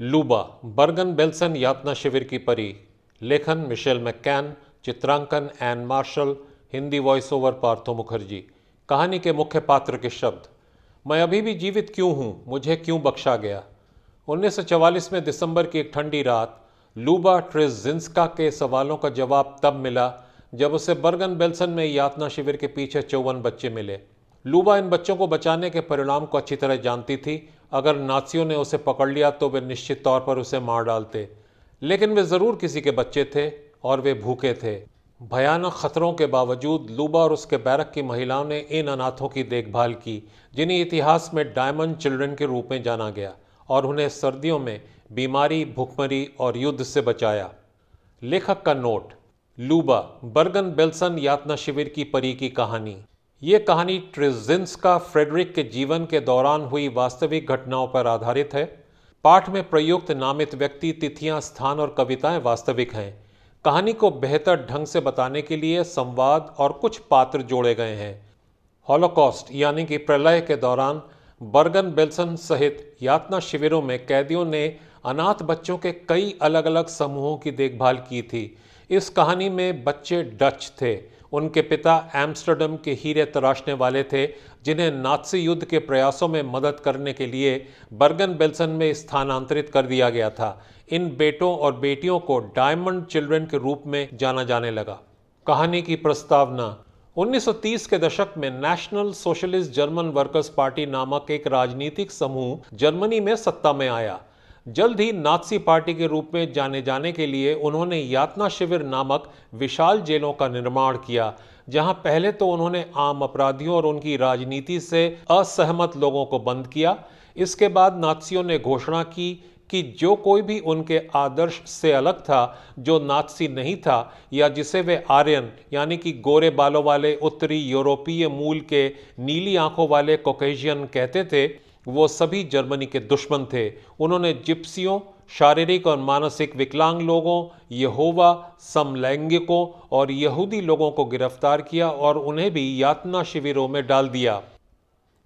Luba, बर्गन Belsen यातना शिविर की परी, लेखन मिशेल मैकैन चित्रांकन Ann Marshall, Hindi voice over Partho Mukherjee. कहानी के मुख्य पात्र के शब्द, मैं अभी भी जीवित क्यों हूँ? मुझे क्यों बख्शा गया? 1944 में दिसंबर की एक ठंडी रात, लूबा ट्रेजिंस्का के सवालों का जवाब तब मिला, जब उसे बर्गन बेल्सन में यातना शिविर के पीछे चौवन बच्चे मिले। लूबा इन बच्चों को बचाने के परिणाम को अच्छी तरह जानती थी। अगर नासियों ने उसे पकड़ लिया तो वे निश्चित तौर पर उसे मार डालते। लेकिन वे ज़रूर किसी के बच्चे थे और वे भूखे थे। भयानक खतरों के बावजूद लूबा और उसके बैरक की महिलाओं ने इन अनाथों की देखभाल की, जिन्हें इतिहास में डायमंड चिल्ड्रन के रूप में जाना गया और उन्हें सर्दियों में बीमारी, भुखमरी और युद्ध से बचाया। लेखक का नोट, लूबा, बर्गन बेल्सन यातना शिविर की परी की कहानी। ये कहानी ट्रिजिंस का फ्रेडरिक के जीवन के दौरान हुई वास्तविक घटनाओं पर आधारित है। पाठ में प्रयुक्त नामित व्यक्ति, तिथियाँ, स्थान और कविताएँ वास्तविक हैं। कहानी को बेहतर ढंग से बताने के लिए संवाद और कुछ पात्र जोड़े गए हैं। हॉलोकॉस्ट, यानी कि प्रलय के दौरान, बर्गन बेल्सन सहित यातना शिविरों में कैदियों ने अनाथ बच्चों के कई अलग अलग समूहों की देखभाल की थी। इस कहानी में बच्चे डच थे। उनके पिता एम्स्टर्डम के हीरे तराशने वाले थे, जिन्हें नाथसी युद्ध के प्रयासों में मदद करने के लिए बर्गन बेल्सन में स्थानांतरित कर दिया गया था। इन बेटों और बेटियों को डायमंड चिल्ड्रन के रूप में जाना जाने लगा। कहानी की प्रस्तावना 1930 के दशक में National Socialist German Workers Party नामक एक राजनीतिक समूह जर्मनी में सत्ता में आया। जल्द ही नाथसी पार्टी के रूप में जाने जाने के लिए उन्होंने यातना शिविर नामक विशाल जेलों का निर्माण किया, जहाँ पहले तो उन्होंने आम अपराधियों और उनकी राजनीति से असहमत लोगों को बंद किया। इसके बाद नाथसियों ने घोषणा की कि जो कोई भी उनके आदर्श से अलग था, जो नाथसी नहीं था, या जिसे वे आर्यन, यानी कि गोरे बालों वाले उत्तरी यूरोपीय मूल के नीली आँखों वाले कोकेशियन कहते थे वो सभी जर्मनी के दुश्मन थे। उन्होंने जिप्सियों, शारीरिक और मानसिक विकलांग लोगों, यहोवा, समलैंगिकों और यहूदी लोगों को गिरफ़्तार किया और उन्हें भी यातना शिविरों में डाल दिया।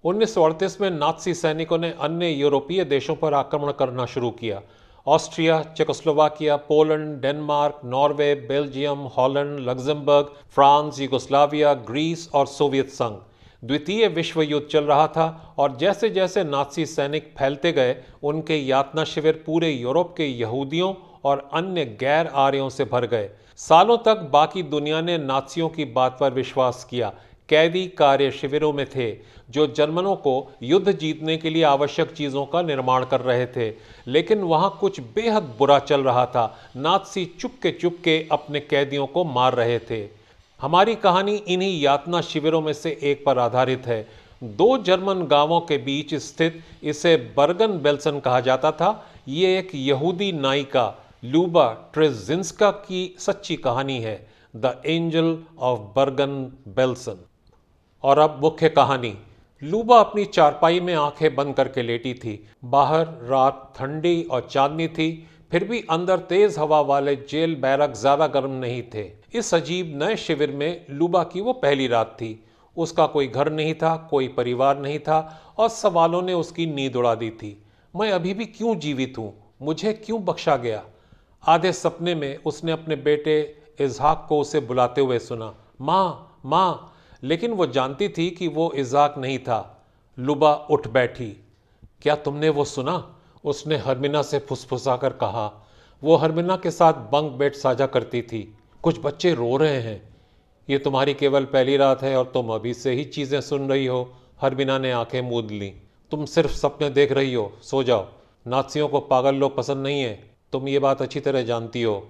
उन्नीस सौ अड़तीस में नाथसी सैनिकों ने अन्य यूरोपीय देशों पर आक्रमण करना शुरू किया। Austria, Czechoslovakia, Poland, Denmark, Norway, Belgium, Holland, Luxembourg, France, Yugoslavia, Greece और सोवियत संघ। द्वितीय विश्व युद्ध चल रहा था और जैसे जैसे नाथसी सैनिक फैलते गए, उनके यातना शिविर पूरे यूरोप के यहूदियों और अन्य गैर आर्यों से भर गए। सालों तक बाकी दुनिया ने नाथसियों की बात पर विश्वास किया। कैदी कार्य शिविरों में थे, जो जर्मनों को युद्ध जीतने के लिए आवश्यक चीज़ों का निर्माण कर रहे थे। लेकिन वहाँ कुछ बेहद बुरा चल रहा था। नाथसी चुपके चुपके अपने कैदियों को मार रहे थे। हमारी कहानी इन्हीं यातना शिविरों में से एक पर आधारित है। दो जर्मन गाँवों के बीच स्थित इसे बर्गन बेल्सन कहा जाता था। ये एक यहूदी नायिका, लूबा ट्रेजिंस्का की सच्ची कहानी है। The angel of Bergen Belsen और अब मुख्य कहानी। लूबा अपनी चारपाई में आँखें बंद करके लेटी थी। बाहर रात ठंडी और चांदनी थी, फिर भी अंदर तेज हवा वाले जेल बैरक ज़्यादा गर्म नहीं थे। इस अजीब नए शिविर में लूबा की वो पहली रात थी। उसका कोई घर नहीं था, कोई परिवार नहीं था और सवालों ने उसकी नींद उड़ा दी थी। मैं अभी भी क्यों जीवित हूँ? मुझे क्यों बख्शा गया? आधे सपने में उसने अपने बेटे इजहाक को उसे बुलाते हुए सुना, माँ माँ। लेकिन वो जानती थी कि वो इजहाक नहीं था। लुबा उठ बैठी। क्या तुमने वो सुना? उसने हरमिना से फुसफुसा कर कहा। वो हरमिना के साथ बंक बेड साझा करती थी। कुछ बच्चे रो रहे हैं। ये तुम्हारी केवल पहली रात है और तुम अभी से ही चीज़ें सुन रही हो। हरमिना ने आँखें मूद ली। तुम सिर्फ़ सपने देख रही हो। सो जाओ। नाथसियों को पागल लोग पसंद नहीं है। तुम ये बात अच्छी तरह जानती हो।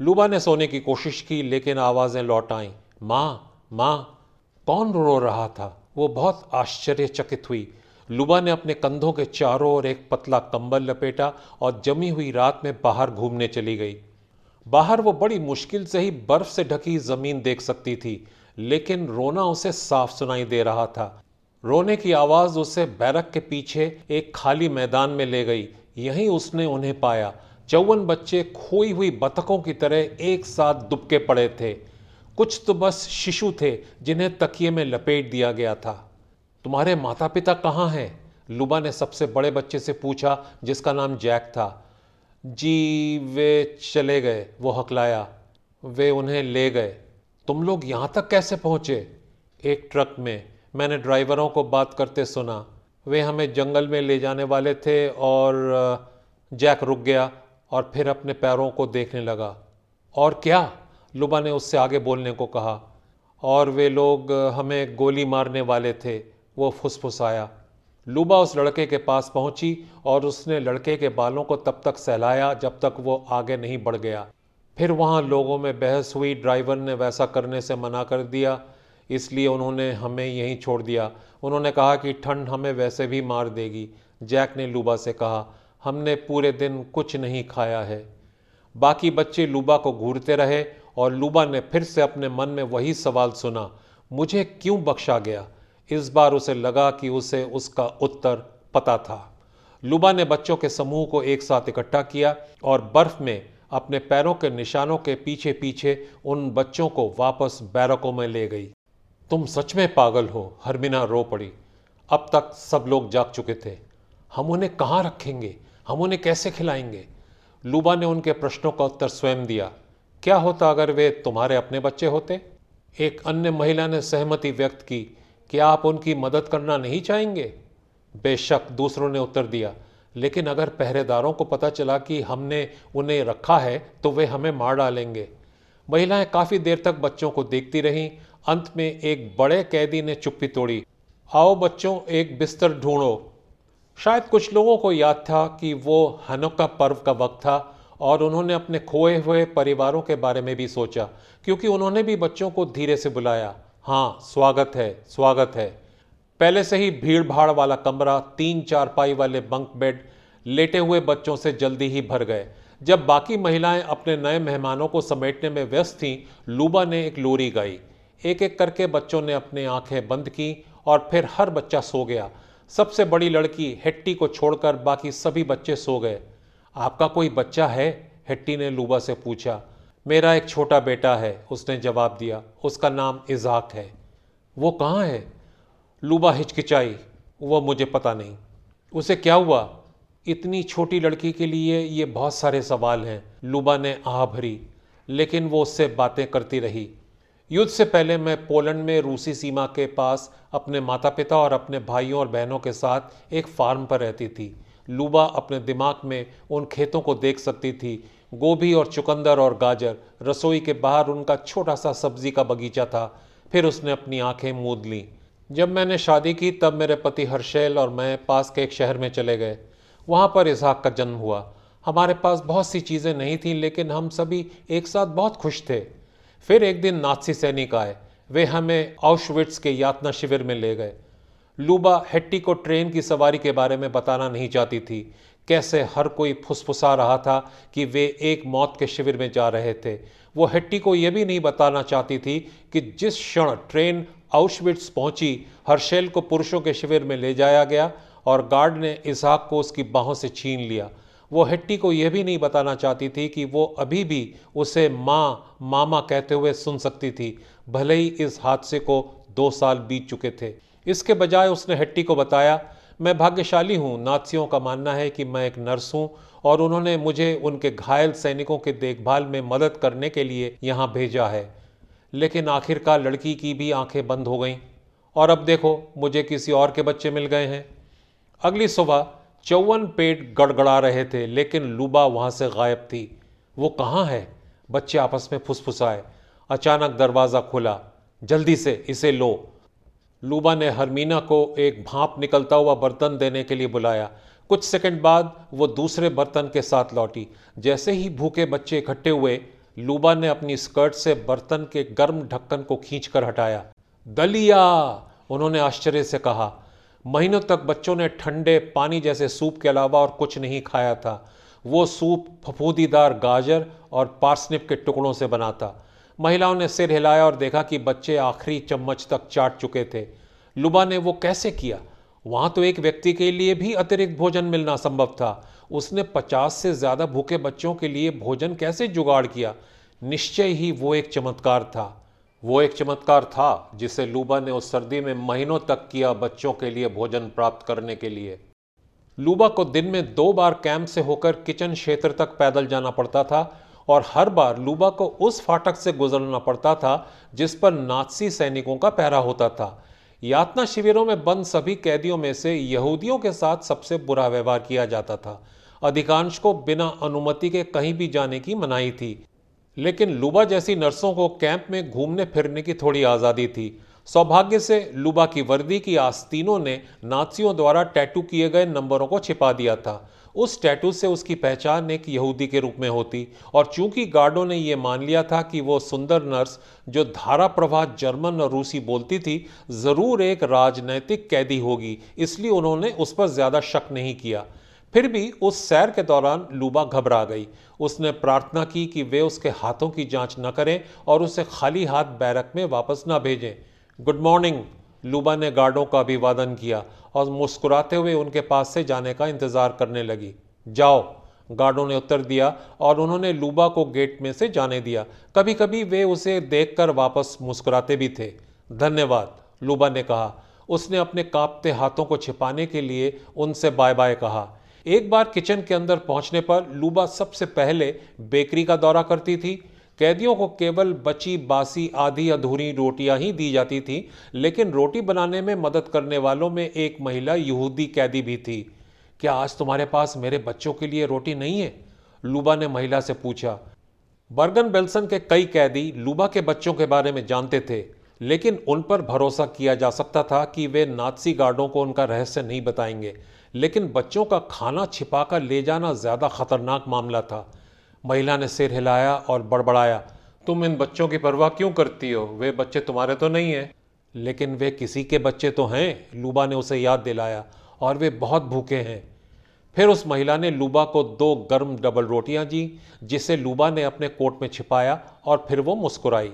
लूबा ने सोने की कोशिश की, लेकिन आवाज़ें लौट आईं। माँ माँ, कौन रो रहा था? वो बहुत आश्चर्यचकित हुई। लुबा ने अपने कंधों के चारों ओर एक पतला कंबल लपेटा और जमी हुई रात में बाहर घूमने चली गई। बाहर वो बड़ी मुश्किल से ही बर्फ़ से ढकी ज़मीन देख सकती थी, लेकिन रोना उसे साफ़ सुनाई दे रहा था। रोने की आवाज़ उसे बैरक के पीछे एक खाली मैदान में ले गई। यहीं उसने उन्हें पाया। चौवन बच्चे खोई हुई बतखों की तरह एक साथ दुबके पड़े थे। कुछ तो बस शिशु थे जिन्हें तकिए में लपेट दिया गया था। तुम्हारे माता पिता कहाँ हैं? लुबा ने सबसे बड़े बच्चे से पूछा, जिसका नाम जैक था। जी वे चले गए, वो हकलाया, वे उन्हें ले गए। तुम लोग यहाँ तक कैसे पहुँचे? एक ट्रक में मैंने ड्राइवरों को बात करते सुना। वे हमें जंगल में ले जाने वाले थे और जैक रुक गया और फिर अपने पैरों को देखने लगा। और क्या? लुबा ने उससे आगे बोलने को कहा। और वे लोग हमें गोली मारने वाले थे। वो फुसफुसाया। लुबा उस लड़के के पास पहुँची और उसने लड़के के बालों को तब तक सहलाया जब तक वो आगे नहीं बढ़ गया। फिर वहाँ लोगों में बहस हुई, ड्राइवर ने वैसा करने से मना कर दिया, इसलिए उन्होंने हमें यहीं छोड़ दिया। उन्होंने कहा कि ठंड हमें वैसे भी मार देगी। जैक ने लूबा से कहा, हमने पूरे दिन कुछ नहीं खाया है। बाकी बच्चे लूबा को घूरते रहे और लूबा ने फिर से अपने मन में वही सवाल सुना, मुझे क्यों बख्शा गया? इस बार उसे लगा कि उसे उसका उत्तर पता था। लुबा ने बच्चों के समूह को एक साथ इकट्ठा किया और बर्फ़ में अपने पैरों के निशानों के पीछे पीछे उन बच्चों को वापस बैरकों में ले गई। तुम सच में पागल हो, हरमिना रो पड़ी अब तक सब लोग जाग चुके थे। हम उन्हें कहाँ रखेंगे? हम उन्हें कैसे खिलाएँगे? लूबा ने उनके प्रश्नों का उत्तर स्वयं दिया। क्या होता अगर वे तुम्हारे अपने बच्चे होते? एक अन्य महिला ने सहमति व्यक्त की कि आप उनकी मदद करना नहीं चाहेंगे? बेशक दूसरों ने उत्तर दिया, लेकिन अगर पहरेदारों को पता चला कि हमने उन्हें रखा है तो वे हमें मार डालेंगे। महिलाएँ काफ़ी देर तक बच्चों को देखती रहीं। अंत में एक बड़े कैदी ने चुप्पी तोड़ी। आओ बच्चों, एक बिस्तर ढूंढो। शायद कुछ लोगों को याद था कि वो हनुक्का पर्व का वक्त था, और उन्होंने अपने खोए हुए परिवारों के बारे में भी सोचा, क्योंकि उन्होंने भी बच्चों को धीरे से बुलाया। हाँ स्वागत है स्वागत है। पहले से ही भीड़ भाड़ वाला कमरा, तीन चार पाई वाले बंक बेड लेटे हुए बच्चों से जल्दी ही भर गए। जब बाकी महिलाएँ अपने नए मेहमानों को समेटने में व्यस्त थीं, लूबा ने एक लोरी गाई। एक एक करके बच्चों ने अपनी आँखें बंद की और फिर हर बच्चा सो गया। सबसे बड़ी लड़की, हेट्टी को छोड़कर बाकी सभी बच्चे सो गए। आपका कोई बच्चा है? हेट्टी ने लूबा से पूछा। मेरा एक छोटा बेटा है, उसने जवाब दिया, उसका नाम इजाक है। वो कहाँ है? लूबा हिचकिचाई वह मुझे पता नहीं। उसे क्या हुआ? इतनी छोटी लड़की के लिए ये बहुत सारे सवाल हैं, लूबा ने आह भरी, लेकिन वो उससे बातें करती रही। युद्ध से पहले मैं पोलैंड में रूसी सीमा के पास अपने माता पिता और अपने भाइयों और बहनों के साथ एक फार्म पर रहती थी। लूबा अपने दिमाग में उन खेतों को देख सकती थी गोभी और चुकंदर और गाजर, रसोई के बाहर उनका छोटा सा सब्ज़ी का बगीचा था। फिर उसने अपनी आँखें मूद लीं। जब मैंने शादी की, तब मेरे पति हर्षैल और मैं पास के एक शहर में चले गए। वहाँ पर इसहाक का जन्म हुआ। हमारे पास बहुत सी चीज़ें नहीं थीं, लेकिन हम सभी एक साथ बहुत खुश थे। फिर एक दिन नाथसी सैनिक आए। वे हमें आउशविट्स के यातना शिविर में ले गए। लूबा हेट्टी को ट्रेन की सवारी के बारे में बताना नहीं चाहती थी। कैसे हर कोई फुसफुसा रहा था कि वे एक मौत के शिविर में जा रहे थे। वो हेट्टी को यह भी नहीं बताना चाहती थी कि जिस क्षण ट्रेन आउशविट्स पहुँची, हर्शेल को पुरुषों के शिविर में ले जाया गया और गार्ड ने इसहाक को उसकी बाहों से छीन लिया। वो हेट्टी को यह भी नहीं बताना चाहती थी कि वो अभी भी उसे माँ, मामा कहते हुए सुन सकती थी। भले ही इस हादसे को दो साल बीत चुके थे। इसके बजाय उसने हेट्टी को बताया, मैं भाग्यशाली हूँ नाथियों का मानना है कि मैं एक नर्स हूँ और उन्होंने मुझे उनके घायल सैनिकों के देखभाल में मदद करने के लिए यहाँ भेजा है। लेकिन आखिरकार लड़की की भी आँखें बंद हो गईं और अब देखो, मुझे किसी और के बच्चे मिल गए हैं। अगली सुबह चौवन पेट गड़गड़ा रहे थे, लेकिन लूबा वहाँ से गायब थी। वो कहाँ है? बच्चे आपस में फुसफुसाए। अचानक दरवाज़ा खुला। जल्दी से, इसे लो। लूबा ने हरमीना को एक भाप निकलता हुआ बर्तन देने के लिए बुलाया। कुछ सेकंड बाद वो दूसरे बर्तन के साथ लौटी। जैसे ही भूखे बच्चे इकट्ठे हुए, लूबा ने अपनी स्कर्ट से बर्तन के गर्म ढक्कन को खींचकर हटाया। दलिया! उन्होंने आश्चर्य से कहा। महीनों तक बच्चों ने ठंडे पानी जैसे सूप के अलावा और कुछ नहीं खाया था। वो सूप फफूदीदार गाजर और पार्सनिप के टुकड़ों से बना था महिलाओं ने सिर हिलाया और देखा कि बच्चे आखिरी चम्मच तक चाट चुके थे। लुबा ने वो कैसे किया? वहाँ तो एक व्यक्ति के लिए भी अतिरिक्त भोजन मिलना संभव था। उसने पचास से ज़्यादा भूखे बच्चों के लिए भोजन कैसे जुगाड़ किया? निश्चय ही वो एक चमत्कार था। वो एक चमत्कार था, जिसे लूबा ने उस सर्दी में महीनों तक किया बच्चों के लिए भोजन प्राप्त करने के लिए। लूबा को दिन में दो बार कैंप से होकर किचन क्षेत्र तक पैदल जाना पड़ता था। और हर बार लूबा को उस फाटक से गुजरना पड़ता था जिस पर नाथसी सैनिकों का पहरा होता था। यातना शिविरों में बंद सभी कैदियों में से यहूदियों के साथ सबसे बुरा व्यवहार किया जाता था। अधिकांश को बिना अनुमति के कहीं भी जाने की मनाही थी। लेकिन लुबा जैसी नर्सों को कैंप में घूमने फिरने की थोड़ी आज़ादी थी। सौभाग्य से लुबा की वर्दी की आस्तीनों ने नाथियों द्वारा टैटू किए गए नंबरों को छिपा दिया था। उस टैटू से उसकी पहचान एक यहूदी के रूप में होती और चूँकि गार्डों ने यह मान लिया था कि वो सुंदर नर्स जो धारा प्रवाह जर्मन और रूसी बोलती थी, ज़रूर एक राजनैतिक कैदी होगी, इसलिए उन्होंने उस पर ज़्यादा शक नहीं किया। फिर भी उस सैर के दौरान लूबा घबरा गई। उसने प्रार्थना की कि वे उसके हाथों की जाँच न करें और उसे खाली हाथ बैरक में वापस न भेजें। गुड मॉर्निंग, लूबा ने गार्डों का अभिवादन किया और मुस्कुराते हुए उनके पास से जाने का इंतज़ार करने लगी। जाओ, गार्डों ने उत्तर दिया और उन्होंने लूबा को गेट में से जाने दिया। कभी कभी वे उसे देखकर वापस मुस्कुराते भी थे। धन्यवाद, लूबा ने कहा। उसने अपने कांपते हाथों को छिपाने के लिए उनसे बाय बाय कहा। एक बार किचन के अंदर पहुँचने पर लूबा सबसे पहले बेकरी का दौरा करती थी। कैदियों को केवल बची, बासी, आधी, अधूरी रोटियाँ ही दी जाती थी, लेकिन रोटी बनाने में मदद करने वालों में एक महिला यहूदी कैदी भी थी। क्या आज तुम्हारे पास मेरे बच्चों के लिए रोटी नहीं है? लूबा ने महिला से पूछा। बर्गन बेल्सन के कई कैदी लूबा के बच्चों के बारे में जानते थे, लेकिन उन पर भरोसा किया जा सकता था कि वे नाथसी गार्डों को उनका रहस्य नहीं बताएँगे, लेकिन बच्चों का खाना छिपाकर ले जाना ज़्यादा खतरनाक मामला था। महिला ने सिर हिलाया और बड़बड़ाया, तुम इन बच्चों की परवाह क्यों करती हो? वे बच्चे तुम्हारे तो नहीं हैं। लेकिन वे किसी के बच्चे तो हैं, लूबा ने उसे याद दिलाया, और वे बहुत भूखे हैं। फिर उस महिला ने लूबा को दो गर्म डबल रोटियाँ दी, जिसे लूबा ने अपने कोट में छिपाया और फिर वो मुस्कुराई।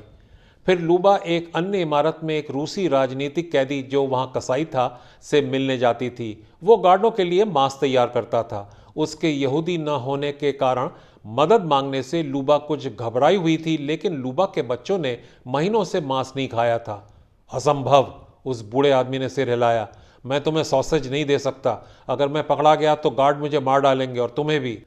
फिर लूबा एक अन्य इमारत में एक रूसी राजनीतिक कैदी जो वहाँ कसाई था से मिलने जाती थी। वो गार्डों के लिए मांस तैयार करता था। उसके यहूदी न होने के कारण मदद मांगने से लूबा कुछ घबराई हुई थी, लेकिन लूबा के बच्चों ने महीनों से मांस नहीं खाया था। असंभव, उस बूढ़े आदमी ने सिर हिलाया। मैं तुम्हें सॉसेज नहीं दे सकता। अगर मैं पकड़ा गया तो गार्ड मुझे मार डालेंगे और तुम्हें भी।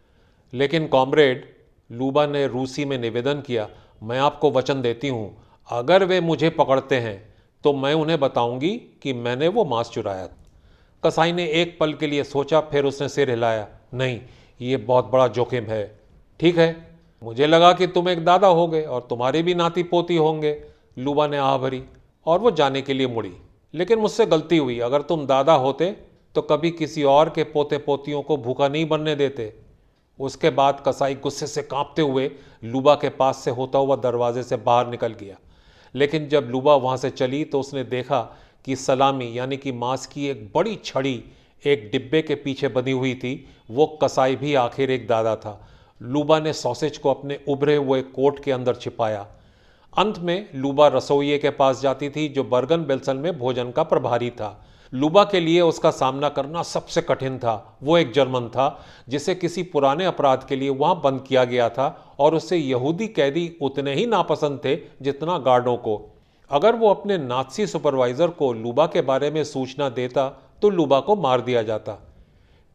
लेकिन कॉमरेड, लूबा ने रूसी में निवेदन किया, मैं आपको वचन देती हूँ। अगर वे मुझे पकड़ते हैं तो मैं उन्हें बताऊँगी कि मैंने वो मांस चुराया कसाई ने एक पल के लिए सोचा, फिर उसने सिर हिलाया। नहीं, ये बहुत बड़ा जोखिम है। ठीक है, मुझे लगा कि तुम एक दादा होगे और तुम्हारे भी नाती पोती होंगे, लूबा ने आह भरी और वो जाने के लिए मुड़ी। लेकिन मुझसे गलती हुई, अगर तुम दादा होते तो कभी किसी और के पोते पोतियों को भूखा नहीं बनने देते। उसके बाद कसाई गुस्से से कांपते हुए लूबा के पास से होता हुआ दरवाजे से बाहर निकल गया। लेकिन जब लूबा वहाँ से चली तो उसने देखा कि सलामी, यानी कि मांस की एक बड़ी छड़ी एक डिब्बे के पीछे बंधी हुई थी, वो कसाई भी आखिर एक दादा था। लूबा ने सॉसेज को अपने उभरे हुए कोट के अंदर छिपाया। अंत में लूबा रसोइये के पास जाती थी, जो बर्गन बेल्सन में भोजन का प्रभारी था। लूबा के लिए उसका सामना करना सबसे कठिन था। वो एक जर्मन था, जिसे किसी पुराने अपराध के लिए वहाँ बंद किया गया था, और उसे यहूदी कैदी उतने ही नापसंद थे जितना गार्डों को। अगर वो अपने नाथसी सुपरवाइजर को लूबा के बारे में सूचना देता तो लूबा को मार दिया जाता।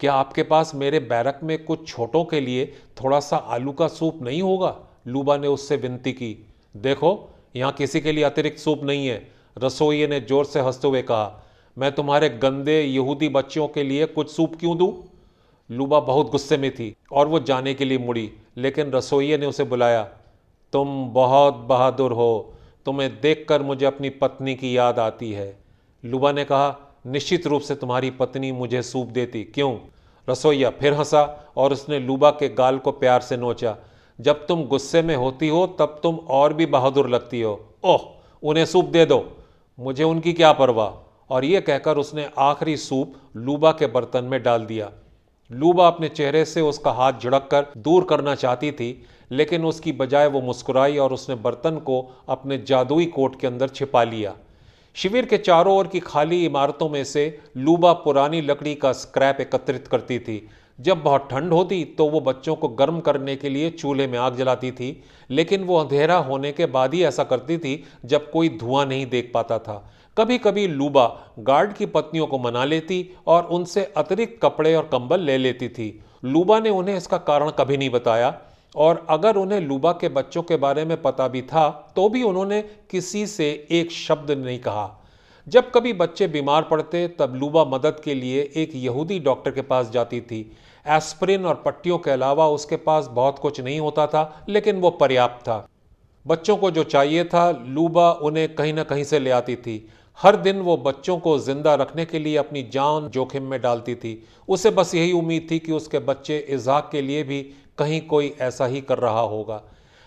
क्या आपके पास मेरे बैरक में कुछ छोटों के लिए थोड़ा सा आलू का सूप नहीं होगा? लूबा ने उससे विनती की। देखो, यहाँ किसी के लिए अतिरिक्त सूप नहीं है। रसोइये ने ज़ोर से हँसते हुए कहा, मैं तुम्हारे गंदे यहूदी बच्चों के लिए कुछ सूप क्यों दूँ? लूबा बहुत गुस्से में थी और वो जाने के लिए मुड़ी, लेकिन रसोइये ने उसे बुलाया, तुम बहुत बहादुर हो। तुम्हें देखकर मुझे अपनी पत्नी की याद आती है। लुबा ने कहा निश्चित रूप से तुम्हारी पत्नी मुझे सूप देती। क्यों? रसोईया फिर हंसा और उसने लूबा के गाल को प्यार से नोचा। जब तुम गुस्से में होती हो, तब तुम और भी बहादुर लगती हो। ओह, उन्हें सूप दे दो। मुझे उनकी क्या परवाह? और ये कहकर उसने आखिरी सूप लूबा के बर्तन में डाल दिया। लूबा अपने चेहरे से उसका हाथ झड़क कर दूर करना चाहती थी, लेकिन उसकी बजाय वो मुस्कुराई और उसने बर्तन को अपने जादुई कोट के अंदर छिपा लिया। शिविर के चारों ओर की खाली इमारतों में से लूबा पुरानी लकड़ी का स्क्रैप एकत्रित करती थी। जब बहुत ठंड होती तो वो बच्चों को गर्म करने के लिए चूल्हे में आग जलाती थी, लेकिन वो अंधेरा होने के बाद ही ऐसा करती थी जब कोई धुआँ नहीं देख पाता था। कभी कभी लूबा गार्ड की पत्नियों को मना लेती और उनसे अतिरिक्त कपड़े और कंबल ले लेती थी। लूबा ने उन्हें इसका कारण कभी नहीं बताया। और अगर उन्हें लूबा के बच्चों के बारे में पता भी था तो भी उन्होंने किसी से एक शब्द नहीं कहा। जब कभी बच्चे बीमार पड़ते, तब लूबा मदद के लिए एक यहूदी डॉक्टर के पास जाती थी। एस्प्रिन और पट्टियों के अलावा उसके पास बहुत कुछ नहीं होता था, लेकिन वो पर्याप्त था। बच्चों को जो चाहिए था, लूबा उन्हें कहीं ना कहीं से ले आती थी। हर दिन वो बच्चों को ज़िंदा रखने के लिए अपनी जान जोखिम में डालती थी। उसे बस यही उम्मीद थी कि उसके बच्चे इजाक के लिए भी कहीं कोई ऐसा ही कर रहा होगा।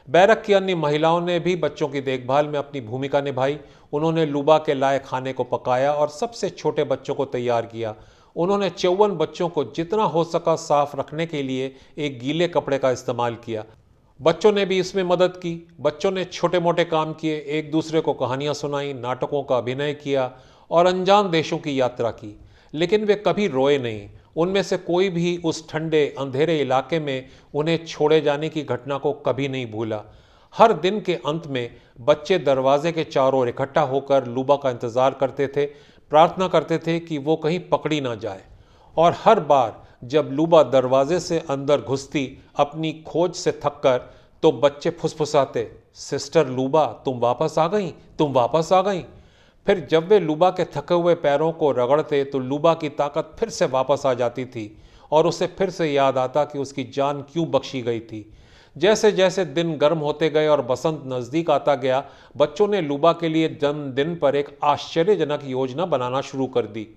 बैरक की अन्य महिलाओं ने भी बच्चों की देखभाल में अपनी भूमिका निभाई। उन्होंने लुबा के लाए खाने को पकाया और सबसे छोटे बच्चों को तैयार किया। उन्होंने चौवन बच्चों को जितना हो सका साफ़ रखने के लिए एक गीले कपड़े का इस्तेमाल किया। बच्चों ने भी इसमें मदद की। बच्चों ने छोटे मोटे काम किए एक दूसरे को कहानियाँ सुनाई, नाटकों का अभिनय किया और अनजान देशों की यात्रा की। लेकिन वे कभी रोए नहीं। उनमें से कोई भी उस ठंडे अंधेरे इलाके में उन्हें छोड़े जाने की घटना को कभी नहीं भूला। हर दिन के अंत में बच्चे दरवाजे के चारों ओर इकट्ठा होकर लूबा का इंतज़ार करते थे, प्रार्थना करते थे कि वो कहीं पकड़ी ना जाए। और हर बार जब लूबा दरवाजे से अंदर घुसती, अपनी खोज से थककर तो बच्चे फुसफुसाते, सिस्टर लूबा, तुम वापस आ गई? तुम वापस आ गई? फिर जब वे लूबा के थके हुए पैरों को रगड़ते तो लूबा की ताकत फिर से वापस आ जाती थी, और उसे फिर से याद आता कि उसकी जान क्यों बख्शी गई थी। जैसे जैसे दिन गर्म होते गए और बसंत नज़दीक आता गया, बच्चों ने लूबा के लिए जन्मदिन पर एक आश्चर्यजनक योजना बनाना शुरू कर दी।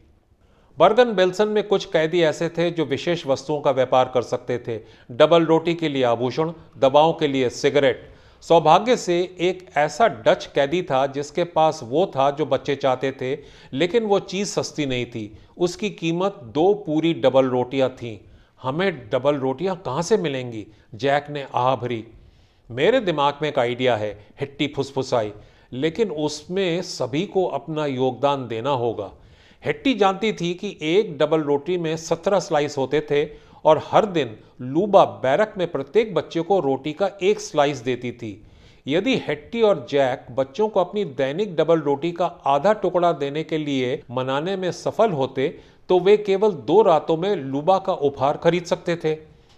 बर्गन बेल्सन में कुछ कैदी ऐसे थे जो विशेष वस्तुओं का व्यापार कर सकते थे। डबल रोटी के लिए आभूषण, दवाओं के लिए सिगरेट सौभाग्य से एक ऐसा डच कैदी था जिसके पास वो था जो बच्चे चाहते थे, लेकिन वो चीज़ सस्ती नहीं थी। उसकी कीमत दो पूरी डबल रोटियाँ थीं। हमें डबल रोटियाँ कहाँ से मिलेंगी? जैक ने आह भरी। मेरे दिमाग में एक आइडिया है, हिट्टी फुसफुसाई। लेकिन उसमें सभी को अपना योगदान देना होगा। हिट्टी जानती थी कि एक डबल रोटी में सत्रह स्लाइस होते थे और हर दिन लूबा बैरक में प्रत्येक बच्चे को रोटी का एक स्लाइस देती थी। यदि हेट्टी और जैक बच्चों को अपनी दैनिक डबल रोटी का आधा टुकड़ा देने के लिए मनाने में सफल होते तो वे केवल दो रातों में लूबा का उपहार खरीद सकते थे।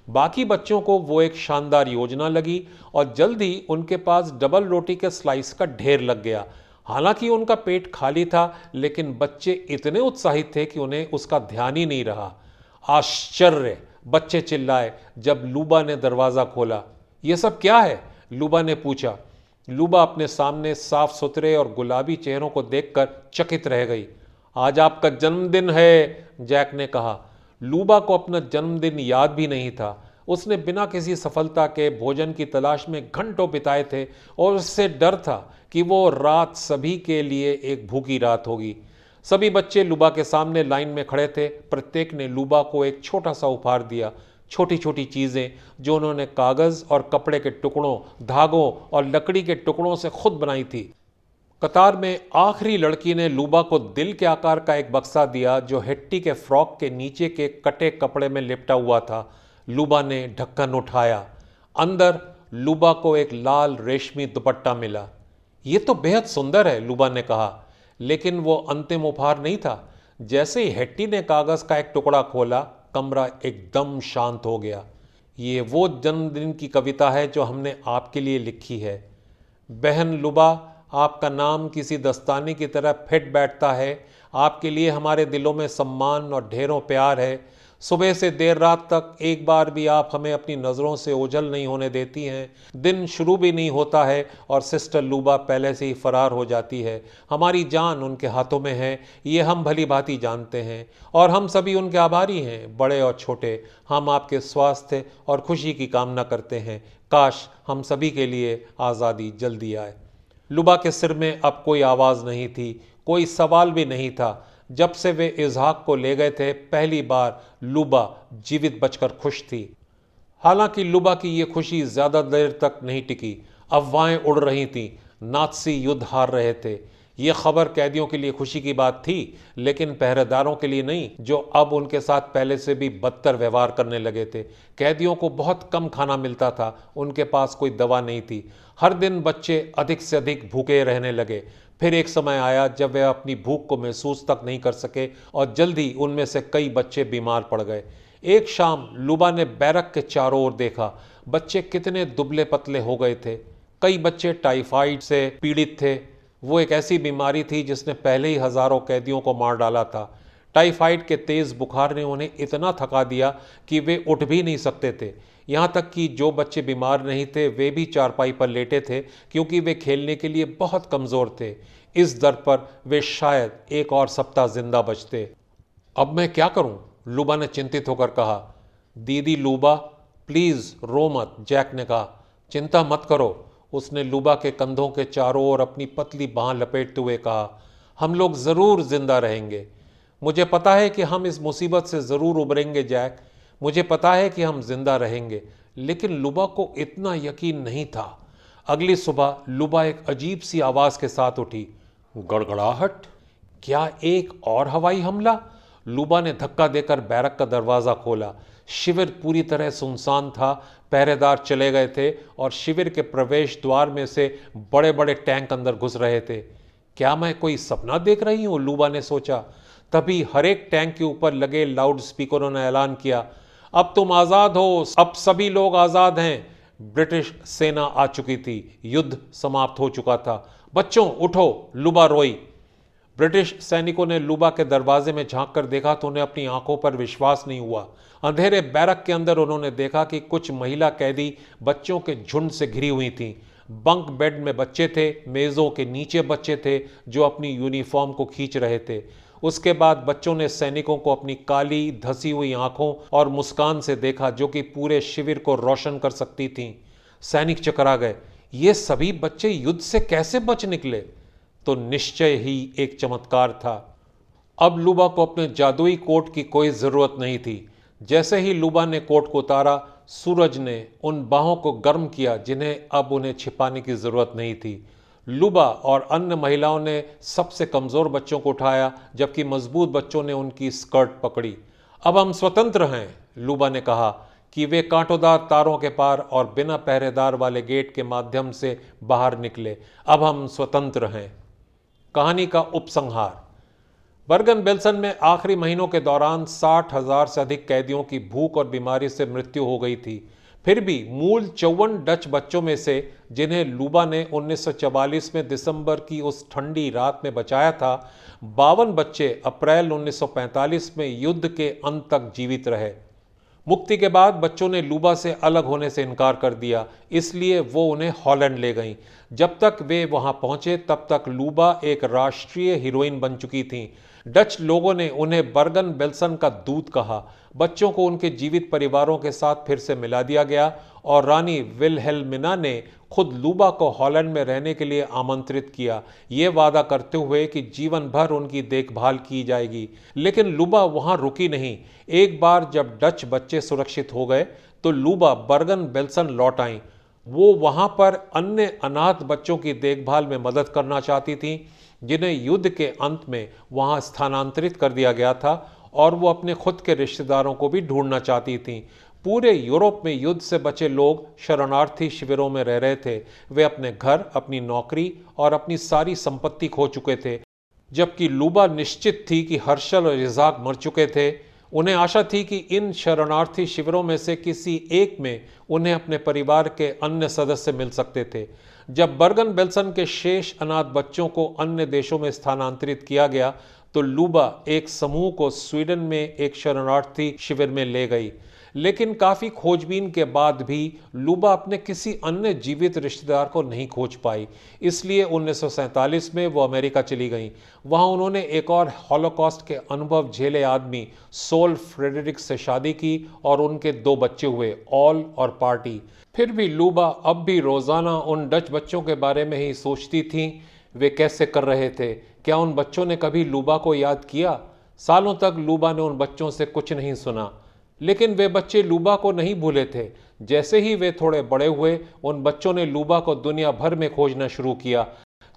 बाकी बच्चों को वो एक शानदार योजना लगी और जल्द ही उनके पास डबल रोटी के स्लाइस का ढेर लग गया। हालाँकि उनका पेट खाली था, लेकिन बच्चे इतने उत्साहित थे कि उन्हें उसका ध्यान ही नहीं रहा। आश्चर्य! बच्चे चिल्लाए, जब लूबा ने दरवाज़ा खोला। ये सब क्या है? लूबा ने पूछा। लूबा अपने सामने साफ़ सुथरे और गुलाबी चेहरों को देखकर चकित रह गई। आज आपका जन्मदिन है, जैक ने कहा। लूबा को अपना जन्मदिन याद भी नहीं था। उसने बिना किसी सफलता के भोजन की तलाश में घंटों बिताए थे और उससे डर था कि वो रात सभी के लिए एक भूखी रात होगी। सभी बच्चे लुबा के सामने लाइन में खड़े थे। प्रत्येक ने लुबा को एक छोटा सा उपहार दिया। छोटी छोटी चीज़ें जो उन्होंने कागज़ और कपड़े के टुकड़ों, धागों और लकड़ी के टुकड़ों से खुद बनाई थी। कतार में आखिरी लड़की ने लूबा को दिल के आकार का एक बक्सा दिया, जो हेट्टी के फ्रॉक के नीचे के कटे कपड़े में लिपटा हुआ था। लूबा ने ढक्कन उठाया। अंदर लूबा को एक लाल रेशमी दुपट्टा मिला। ये तो बेहद सुंदर है, लूबा ने कहा। लेकिन वो अंतिम उपहार नहीं था। जैसे ही हेट्टी ने कागज़ का एक टुकड़ा खोला, कमरा एकदम शांत हो गया। ये वो जन्मदिन की कविता है जो हमने आपके लिए लिखी है। बहन लुबा, आपका नाम किसी दस्ताने की तरह फिट बैठता है। आपके लिए हमारे दिलों में सम्मान और ढेरों प्यार है। सुबह से देर रात तक एक बार भी आप हमें अपनी नज़रों से ओझल नहीं होने देती हैं। दिन शुरू भी नहीं होता है और सिस्टर लूबा पहले से ही फरार हो जाती है। हमारी जान उनके हाथों में है, ये हम भली भांति जानते हैं। और हम सभी उनके आभारी हैं, बड़े और छोटे। हम आपके स्वास्थ्य और खुशी की कामना करते हैं। काश हम सभी के लिए आज़ादी जल्दी आए। लुबा के सिर में अब कोई आवाज़ नहीं थी, कोई सवाल भी नहीं था। जब से वे इजहाक को ले गए थे, पहली बार लुबा जीवित बचकर खुश थी। हालाँकि लुबा की यह खुशी ज़्यादा देर तक नहीं टिकी। अफवाहें उड़ रही थीं नाथसी युद्ध हार रहे थे। ये खबर कैदियों के लिए खुशी की बात थी, लेकिन पहरेदारों के लिए नहीं, जो अब उनके साथ पहले से भी बदतर व्यवहार करने लगे थे। कैदियों को बहुत कम खाना मिलता था, उनके पास कोई दवा नहीं थी। हर दिन बच्चे अधिक से अधिक भूखे रहने लगे। फिर एक समय आया जब वे अपनी भूख को महसूस तक नहीं कर सके और जल्दी उनमें से कई बच्चे बीमार पड़ गए। एक शाम लुबा ने बैरक के चारों ओर देखा। बच्चे कितने दुबले पतले हो गए थे। कई बच्चे टाइफाइड से पीड़ित थे। वो एक ऐसी बीमारी थी जिसने पहले ही हज़ारों कैदियों को मार डाला था। टाइफाइड के तेज़ बुखार ने उन्हें इतना थका दिया कि वे उठ भी नहीं सकते थे। यहाँ तक कि जो बच्चे बीमार नहीं थे, वे भी चारपाई पर लेटे थे, क्योंकि वे खेलने के लिए बहुत कमज़ोर थे। इस दर पर वे शायद एक और सप्ताह ज़िंदा बचते। अब मैं क्या करूँ? लूबा ने चिंतित होकर कहा, दीदी लूबा, प्लीज़ रो मत, जैक ने कहा। चिंता मत करो, उसने लूबा के कंधों के चारों ओर अपनी पतली बाह लपेटते हुए कहा। हम लोग ज़रूर ज़िंदा रहेंगे। मुझे पता है कि हम इस मुसीबत से ज़रूर उभरेंगे जैक। मुझे पता है कि हम ज़िंदा रहेंगे, लेकिन लुबा को इतना यकीन नहीं था। अगली सुबह लुबा एक अजीब सी आवाज़ के साथ उठी, गड़गड़ाहट, क्या एक और हवाई हमला? लुबा ने धक्का देकर बैरक का दरवाज़ा खोला। शिविर पूरी तरह सुनसान था, पहरेदार चले गए थे और शिविर के प्रवेश द्वार में से बड़े बड़े टैंक अंदर घुस रहे थे। क्या मैं कोई सपना देख रही हूँ? लूबा ने सोचा। तभी हर एक टैंक के ऊपर लगे लाउड स्पीकरों ने ऐलान किया। अब तुम आज़ाद हो, अब सभी लोग आज़ाद हैं। ब्रिटिश सेना आ चुकी थी, युद्ध समाप्त हो चुका था। बच्चों, उठो, लुबा रोई। ब्रिटिश सैनिकों ने लुबा के दरवाजे में झाँक कर देखा तो उन्हें अपनी आँखों पर विश्वास नहीं हुआ। अंधेरे बैरक के अंदर उन्होंने देखा कि कुछ महिला कैदी बच्चों के झुंड से घिरी हुई थीं। बंक बेड में बच्चे थे, मेज़ों के नीचे बच्चे थे जो अपनी यूनिफॉर्म को खींच रहे थे। उसके बाद बच्चों ने सैनिकों को अपनी काली, धसी हुई आँखों और मुस्कान से देखा जो कि पूरे शिविर को रोशन कर सकती थीं। सैनिक चकरा गए। ये सभी बच्चे युद्ध से कैसे बच निकले? तो निश्चय ही एक चमत्कार था। अब लुबा को अपने जादुई कोट की कोई ज़रूरत नहीं थी। जैसे ही लुबा ने कोट को उतारा, सूरज ने उन बाहों को गर्म किया जिन्हें अब उन्हें छिपाने की ज़रूरत नहीं थी। लुबा और अन्य महिलाओं ने सबसे कमज़ोर बच्चों को उठाया, जबकि मज़बूत बच्चों ने उनकी स्कर्ट पकड़ी। अब हम स्वतंत्र हैं, लुबा ने कहा, कि वे कांटोदार तारों के पार और बिना पहरेदार वाले गेट के माध्यम से बाहर निकले। अब हम स्वतंत्र हैं। कहानी का उपसंहार। बर्गन बेल्सन में आखिरी महीनों के दौरान साठ हज़ार से अधिक कैदियों की भूख और बीमारी से मृत्यु हो गई थी। फिर भी मूल चौवन डच बच्चों में से जिन्हें लूबा ने 1944 में दिसंबर की उस ठंडी रात में बचाया था, बावन बच्चे अप्रैल 1945 में युद्ध के अंत तक जीवित रहे। मुक्ति के बाद बच्चों ने लूबा से अलग होने से इनकार कर दिया, इसलिए वो उन्हें हॉलैंड ले गईं। जब तक वे वहाँ पहुँचे, तब तक लूबा एक राष्ट्रीय हीरोइन बन चुकी थीं। डच लोगों ने उन्हें बर्गन बेल्सन का दूत कहा। बच्चों को उनके जीवित परिवारों के साथ फिर से मिला दिया गया और रानी विलहेलमिना ने खुद लूबा को हॉलैंड में रहने के लिए आमंत्रित किया। ये वादा करते हुए कि जीवन भर उनकी देखभाल की जाएगी। लेकिन लूबा वहाँ रुकी नहीं। एक बार जब डच बच्चे सुरक्षित हो गए तो लूबा बर्गन बेल्सन लौट आई। वो वहाँ पर अन्य अनाथ बच्चों की देखभाल में मदद करना चाहती थी। जिन्हें युद्ध के अंत में वहाँ स्थानांतरित कर दिया गया था और वो अपने खुद के रिश्तेदारों को भी ढूंढना चाहती थीं। पूरे यूरोप में युद्ध से बचे लोग शरणार्थी शिविरों में रह रहे थे। वे अपने घर, अपनी नौकरी और अपनी सारी संपत्ति खो चुके थे, जबकि लूबा निश्चित थी कि हर्षल और इजाक मर चुके थे। उन्हें आशा थी कि इन शरणार्थी शिविरों में से किसी एक में उन्हें अपने परिवार के अन्य सदस्य मिल सकते थे। जब बर्गन बेल्सन के शेष अनाथ बच्चों को अन्य देशों में स्थानांतरित किया गया तो लूबा एक समूह को स्वीडन में एक शरणार्थी शिविर में ले गई। लेकिन काफ़ी खोजबीन के बाद भी लूबा अपने किसी अन्य जीवित रिश्तेदार को नहीं खोज पाई। इसलिए 1947 में वो अमेरिका चली गई। वहाँ उन्होंने एक और हॉलोकॉस्ट के अनुभव झेले आदमी, सोल फ्रेडरिक से शादी की और उनके दो बच्चे हुए, ऑल और पार्टी। फिर भी लूबा अब भी रोज़ाना उन डच बच्चों के बारे में ही सोचती थी। वे कैसे कर रहे थे? क्या उन बच्चों ने कभी लूबा को याद किया? सालों तक लूबा ने उन बच्चों से कुछ नहीं सुना। लेकिन वे बच्चे लूबा को नहीं भूले थे। जैसे ही वे थोड़े बड़े हुए, उन बच्चों ने लूबा को दुनिया भर में खोजना शुरू किया।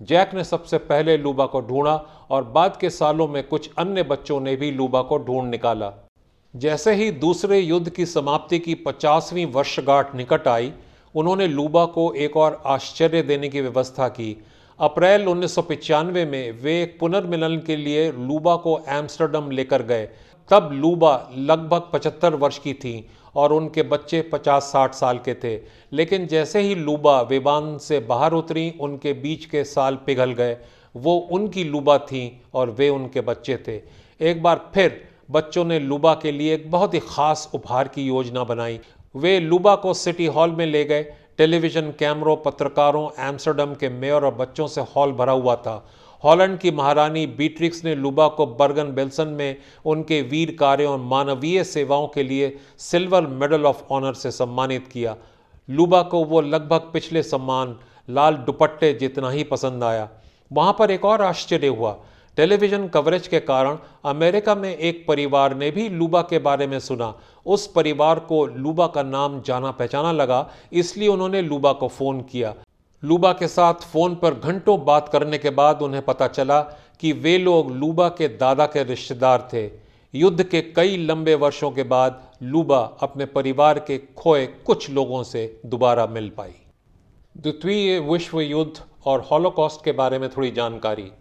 जैक ने सबसे पहले लूबा को ढूंढा और बाद के सालों में कुछ अन्य बच्चों ने भी लूबा को ढूंढ निकाला। जैसे ही दूसरे युद्ध की समाप्ति की पचासवीं वर्षगांठ निकट आई, उन्होंने लूबा को एक और आश्चर्य देने की व्यवस्था की। अप्रैल उन्नीस में वे एक पुनर्मिलन के लिए लूबा को एम्स्टर्डम लेकर गए। तब लूबा लगभग 75 वर्ष की थी और उनके बच्चे 50-60 साल के थे। लेकिन जैसे ही लूबा विमान से बाहर उतरी, उनके बीच के साल पिघल गए। वो उनकी लूबा थी और वे उनके बच्चे थे। एक बार फिर बच्चों ने लूबा के लिए एक बहुत ही ख़ास उपहार की योजना बनाई। वे लूबा को सिटी हॉल में ले गए। टेलीविज़न कैमरों, पत्रकारों, एम्स्टर्डम के मेयर और बच्चों से हॉल भरा हुआ था। हॉलैंड की महारानी बीट्रिक्स ने लुबा को बर्गन बेल्सन में उनके वीर कार्यों और मानवीय सेवाओं के लिए सिल्वर मेडल ऑफ़ ऑनर से सम्मानित किया। लुबा को वो लगभग पिछले सम्मान, लाल दुपट्टे जितना ही पसंद आया। वहाँ पर एक और आश्चर्य हुआ। टेलीविज़न कवरेज के कारण अमेरिका में एक परिवार ने भी लूबा के बारे में सुना। उस परिवार को लूबा का नाम जाना पहचाना लगा, इसलिए उन्होंने लूबा को फ़ोन किया। लूबा के साथ फ़ोन पर घंटों बात करने के बाद उन्हें पता चला कि वे लोग लूबा के दादा के रिश्तेदार थे। युद्ध के कई लंबे वर्षों के बाद लूबा अपने परिवार के खोए कुछ लोगों से दोबारा मिल पाई। द्वितीय विश्व युद्ध और हॉलोकॉस्ट के बारे में थोड़ी जानकारी।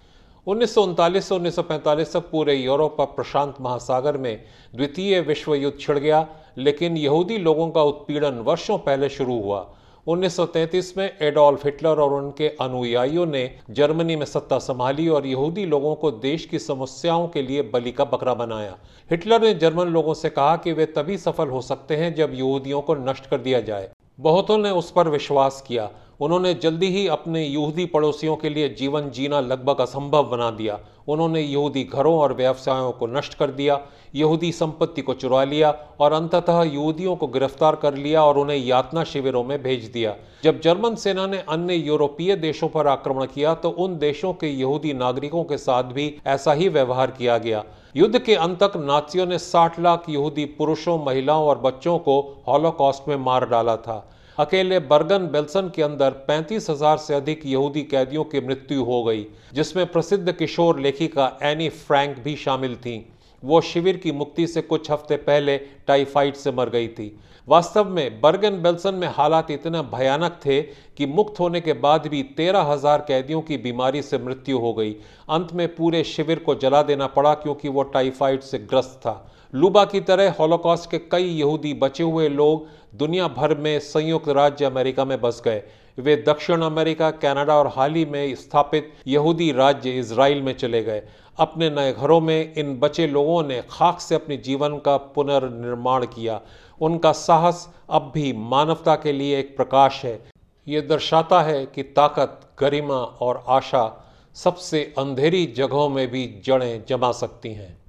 उन्नीस से उन्नीस तक पूरे यूरोप और प्रशांत महासागर में द्वितीय विश्व युद्ध छिड़ गया, लेकिन यहूदी लोगों का उत्पीड़न वर्षों पहले शुरू हुआ। 1933 में एडोल्फ हिटलर और उनके अनुयायियों ने जर्मनी में सत्ता संभाली और यहूदी लोगों को देश की समस्याओं के लिए बलि का बकरा बनाया। हिटलर ने जर्मन लोगों से कहा कि वे तभी सफल हो सकते हैं जब यहूदियों को नष्ट कर दिया जाए। बहुतों ने उस पर विश्वास किया। उन्होंने जल्दी ही अपने यहूदी पड़ोसियों के लिए जीवन जीना लगभग असंभव बना दिया। उन्होंने यहूदी घरों और व्यवसायों को नष्ट कर दिया, यहूदी संपत्ति को चुरा लिया और अंततः यहूदियों को गिरफ़्तार कर लिया और उन्हें यातना शिविरों में भेज दिया। जब जर्मन सेना ने अन्य यूरोपीय देशों पर आक्रमण किया तो उन देशों के यहूदी नागरिकों के साथ भी ऐसा ही व्यवहार किया गया। युद्ध के अंत तक नाथियों ने 60 लाख यहूदी पुरुषों, महिलाओं और बच्चों को हॉलोकॉस्ट में मार डाला था। अकेले बर्गन बेल्सन के अंदर पैंतीस हज़ार से अधिक यहूदी कैदियों की मृत्यु हो गई, जिसमें प्रसिद्ध किशोर लेखिका एनी फ्रैंक भी शामिल थीं। वो शिविर की मुक्ति से कुछ हफ़्ते पहले टाइफाइड से मर गई थी। वास्तव में बर्गन बेल्सन में हालात इतने भयानक थे कि मुक्त होने के बाद भी तेरह हज़ार कैदियों की बीमारी से मृत्यु हो गई। अंत में पूरे शिविर को जला देना पड़ा क्योंकि वो टाइफाइड से ग्रस्त था। लूबा की तरह हॉलोकॉस्ट के कई यहूदी बचे हुए लोग दुनिया भर में संयुक्त राज्य अमेरिका में बस गए। वे दक्षिण अमेरिका, कनाडा और हाल ही में स्थापित यहूदी राज्य इसराइल में चले गए। अपने नए घरों में इन बचे लोगों ने खाक से अपने जीवन का पुनर्निर्माण किया। उनका साहस अब भी मानवता के लिए एक प्रकाश है। ये दर्शाता है कि ताकत, गरिमा और आशा सबसे अंधेरी जगहों में भी जड़ें जमा सकती हैं।